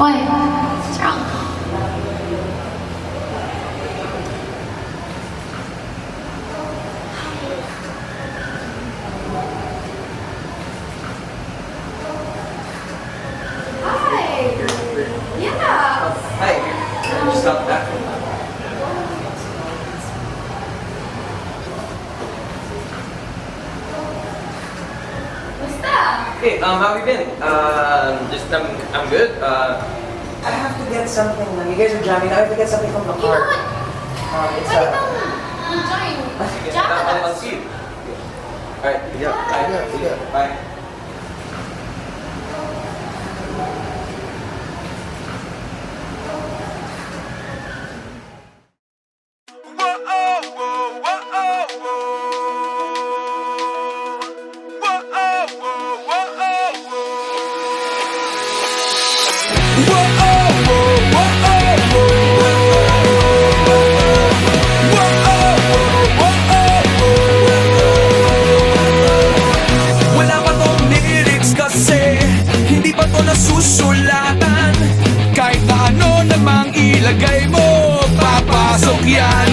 喂。Okay. Um, how have you been? Uh, just I'm, I'm good. Uh, I have to get something. You guys are jamming. I have to get something from the You know car. what? Um, it's Pwede a... bang join? sige, I'll, with I'll see you. Alright, yeah. Bye. Yeah, yeah. Bye. Nasusulatan Kahit na ano namang ilagay mo Papasok yan.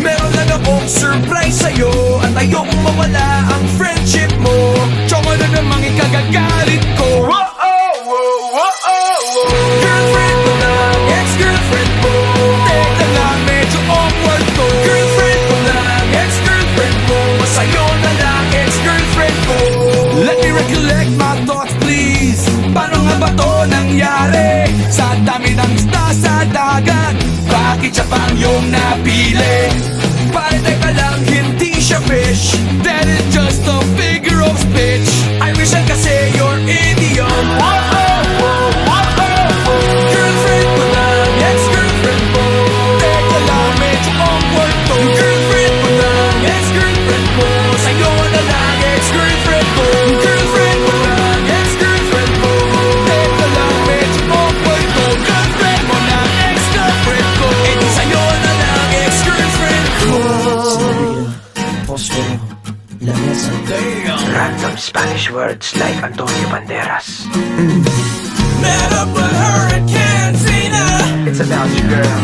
Meron lang akong surprise sa'yo At ayokong Bakit siya pang yung napili? Pare teka lang, hindi siya fish That is just a Random Spanish words like Antonio Banderas. Met up with Hurricane Zena It's about you, girl.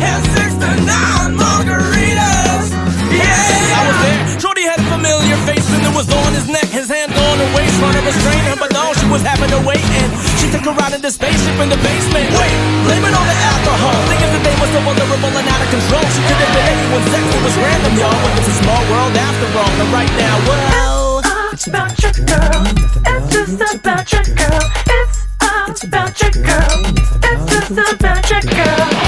Had six to nine margaritas. Yeah, I was there. Shorty had a familiar face and it was on his neck. His hand on her waist, trying to restrain her, but no, she was having to wait. And she took her out in the spaceship in the basement. Wait, blame it on the alcohol. Thinking that they was so vulnerable and out of control. She could have been anyone's sex. It was random, y'all, but it's a small world after all. And right now, well. It's about your girl. It's just about your girl. It's about your girl. It's just about your girl.